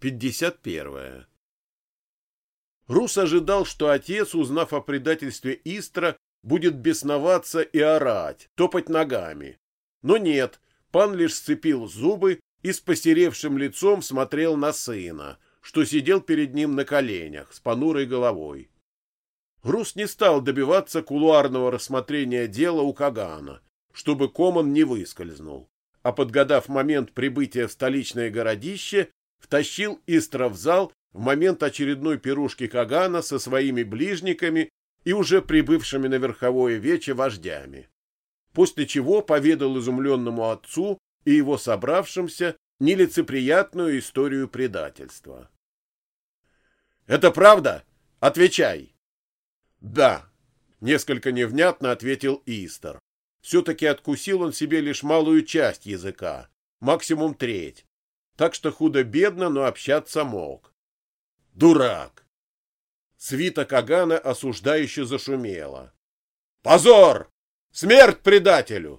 51. Рус ожидал, что отец, узнав о предательстве Истра, будет бесноваться и орать, топать ногами. Но нет, пан лишь сцепил зубы и с посеревшим лицом смотрел на сына, что сидел перед ним на коленях с понурой головой. Рус не стал добиваться кулуарного рассмотрения дела у Кагана, чтобы Коман не выскользнул, а подгадав момент прибытия в столичное городище, втащил Истра в зал в момент очередной пирушки Кагана со своими ближниками и уже прибывшими на верховое вече вождями. После чего поведал изумленному отцу и его собравшимся нелицеприятную историю предательства. «Это правда? Отвечай!» «Да», — несколько невнятно ответил Истер. Все-таки откусил он себе лишь малую часть языка, максимум треть, так что худо-бедно, но общаться мог. Дурак! Свита Кагана осуждающе зашумела. Позор! Смерть предателю!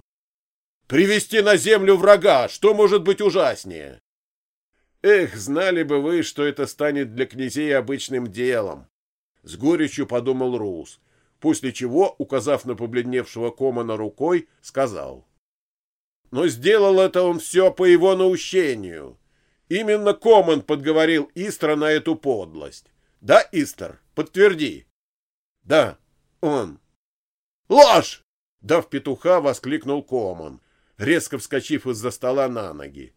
Привести на землю врага, что может быть ужаснее? Эх, знали бы вы, что это станет для князей обычным делом. С горечью подумал Рус, после чего, указав на побледневшего Комана рукой, сказал. Но сделал это он все по его наущению. Именно Коман подговорил Истра на эту подлость. Да, Истер, подтверди. Да, он. Ложь! Дав петуха, воскликнул Коман, резко вскочив из-за стола на ноги.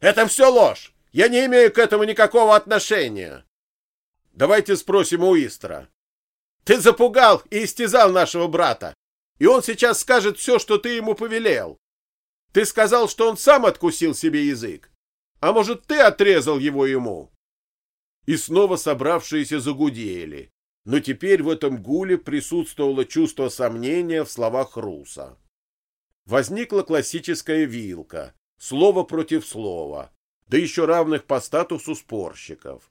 Это все ложь! Я не имею к этому никакого отношения. Давайте спросим у Истра. Ты запугал и истязал нашего брата, и он сейчас скажет все, что ты ему повелел. Ты сказал, что он сам откусил себе язык. А может, ты отрезал его ему? И снова собравшиеся загудели. Но теперь в этом гуле присутствовало чувство сомнения в словах Руса. Возникла классическая вилка, слово против слова, да еще равных по статусу спорщиков.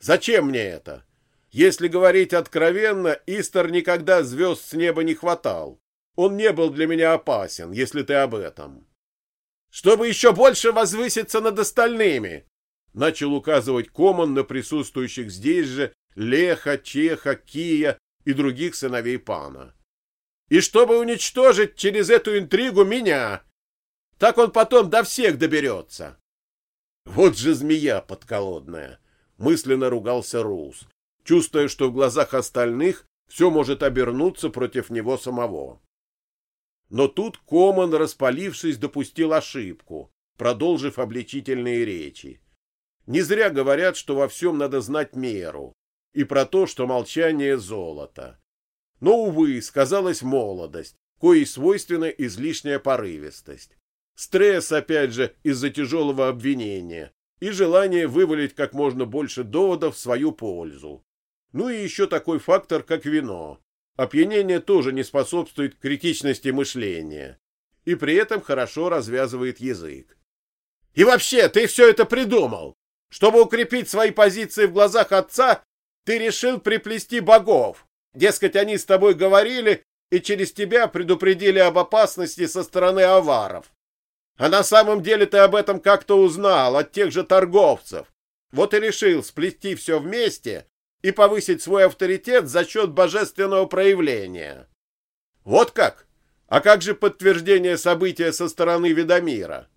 Зачем мне это? Если говорить откровенно, Истер никогда звезд с неба не хватал. Он не был для меня опасен, если ты об этом чтобы еще больше возвыситься над остальными, начал указывать Коман на присутствующих здесь же Леха, Чеха, Кия и других сыновей пана. И чтобы уничтожить через эту интригу меня. Так он потом до всех доберется. Вот же змея подколодная, мысленно ругался Рус, чувствуя, что в глазах остальных все может обернуться против него самого. Но тут Коман, распалившись, допустил ошибку, продолжив обличительные речи. Не зря говорят, что во всем надо знать меру, и про то, что молчание — золото. Но, увы, сказалась молодость, коей свойственна излишняя порывистость. Стресс, опять же, из-за тяжелого обвинения и желание вывалить как можно больше доводов в свою пользу. Ну и еще такой фактор, как вино. Опьянение тоже не способствует критичности мышления и при этом хорошо развязывает язык. И вообще, ты все это придумал. Чтобы укрепить свои позиции в глазах отца, ты решил приплести богов. Дескать, они с тобой говорили и через тебя предупредили об опасности со стороны аваров. А на самом деле ты об этом как-то узнал от тех же торговцев. Вот и решил сплести все вместе и повысить свой авторитет за счет божественного проявления. Вот как? А как же подтверждение события со стороны Ведомира?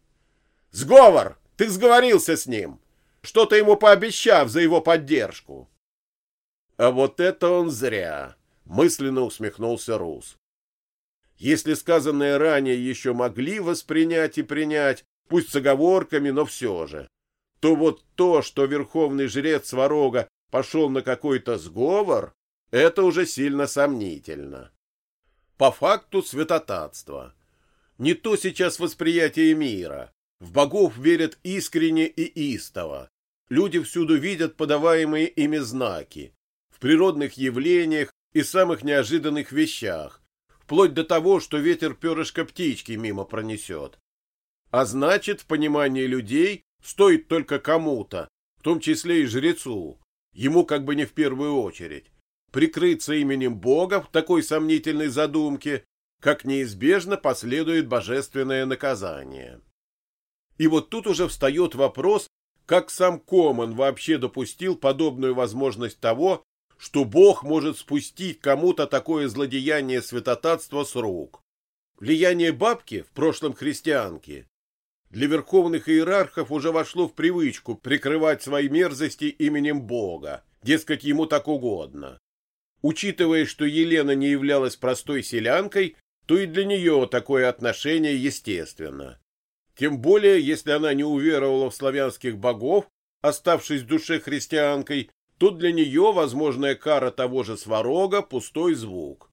Сговор! Ты сговорился с ним. Что-то ему пообещав за его поддержку. А вот это он зря, мысленно усмехнулся Рус. Если сказанное ранее еще могли воспринять и принять, пусть с оговорками, но все же, то вот то, что верховный жрец Сварога пошел на какой-то сговор, это уже сильно сомнительно. По факту святотатство. Не то сейчас восприятие мира. В богов верят искренне и истово. Люди всюду видят подаваемые ими знаки. В природных явлениях и самых неожиданных вещах. Вплоть до того, что ветер перышко птички мимо пронесет. А значит, в понимании людей стоит только кому-то, в том числе и жрецу, ему как бы не в первую очередь, прикрыться именем Бога в такой сомнительной задумке, как неизбежно последует божественное наказание. И вот тут уже встает вопрос, как сам Коман вообще допустил подобную возможность того, что Бог может спустить кому-то такое злодеяние святотатства с рук. Влияние бабки, в прошлом христианки, для верховных иерархов уже вошло в привычку прикрывать свои мерзости именем Бога, дескать, ему так угодно. Учитывая, что Елена не являлась простой селянкой, то и для нее такое отношение естественно. Тем более, если она не уверовала в славянских богов, оставшись в душе христианкой, то для нее возможная кара того же сварога – пустой звук.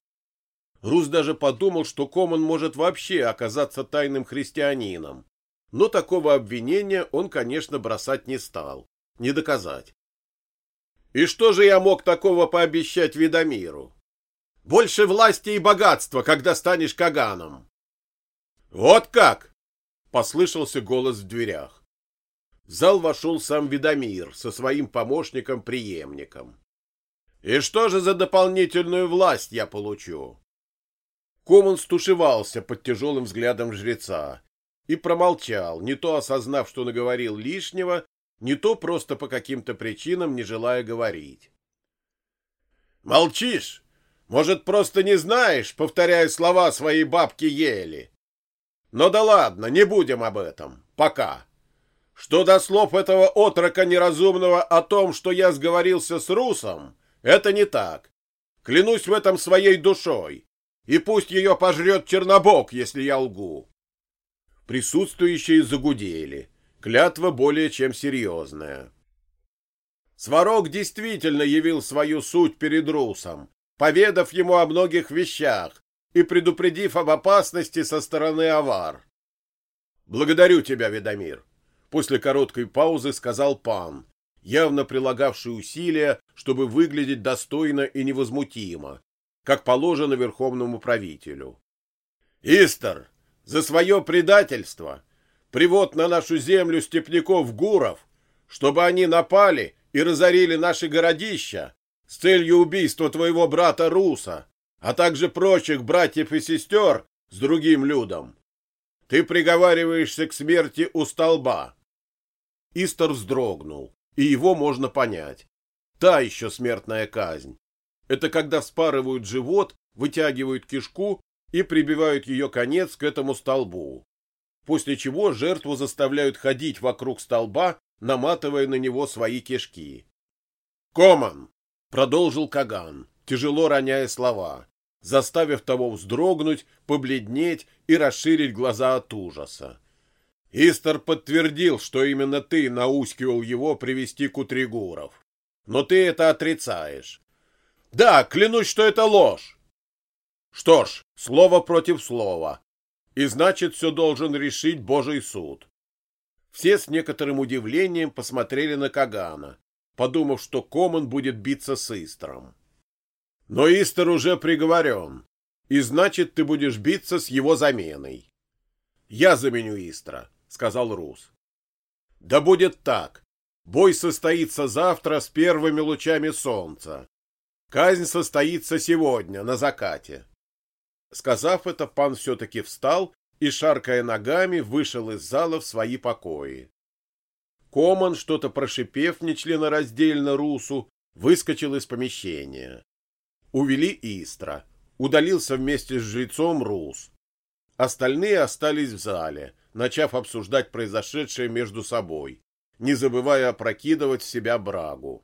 Рус даже подумал, что Коман может вообще оказаться тайным христианином. Но такого обвинения он, конечно, бросать не стал. Не доказать. И что же я мог такого пообещать Видомиру? Больше власти и богатства, когда станешь Каганом. Вот как! Послышался голос в дверях. В зал вошел сам Видомир со своим помощником-преемником. И что же за дополнительную власть я получу? Коман стушевался под тяжелым взглядом жреца и промолчал, не то осознав, что наговорил лишнего, не то просто по каким-то причинам не желая говорить. «Молчишь? Может, просто не знаешь, повторяя слова своей бабки Ели? Но да ладно, не будем об этом. Пока. Что до слов этого отрока неразумного о том, что я сговорился с Русом, это не так. Клянусь в этом своей душой и пусть ее пожрет Чернобог, если я лгу. Присутствующие загудели. Клятва более чем серьезная. Сварог действительно явил свою суть перед Русом, поведав ему о многих вещах и предупредив об опасности со стороны авар. «Благодарю тебя, Ведомир», — после короткой паузы сказал пан, явно прилагавший усилия, чтобы выглядеть достойно и невозмутимо, как положено верховному правителю. Истер, за свое предательство, привод на нашу землю степняков-гуров, чтобы они напали и разорили наши городища с целью убийства твоего брата Руса, а также прочих братьев и сестер с другим людом. Ты приговариваешься к смерти у столба. Истер вздрогнул, и его можно понять. Та еще смертная казнь. Это когда вспарывают живот, вытягивают кишку и прибивают ее конец к этому столбу. После чего жертву заставляют ходить вокруг столба, наматывая на него свои кишки. «Коман!» — продолжил Каган, тяжело роняя слова, заставив того вздрогнуть, побледнеть и расширить глаза от ужаса. Истер подтвердил, что именно ты наускивал его привести кутригуров. Но ты это отрицаешь. Да, клянусь, что это ложь. Что ж, слово против слова. И значит, все должен решить Божий суд. Все с некоторым удивлением посмотрели на Кагана, подумав, что Коман будет биться с Истером. Но Истер уже приговорен, и значит, ты будешь биться с его заменой. Я заменю Истра, сказал Рус. Да будет так. Бой состоится завтра с первыми лучами солнца. Казнь состоится сегодня, на закате. Сказав это, пан все-таки встал и, шаркая ногами, вышел из зала в свои покои. Коман, что-то прошипев нечленораздельно Русу, выскочил из помещения. Увели Истра. Удалился вместе с жрецом Рус. Остальные остались в зале, начав обсуждать произошедшее между собой, не забывая опрокидывать в себя брагу.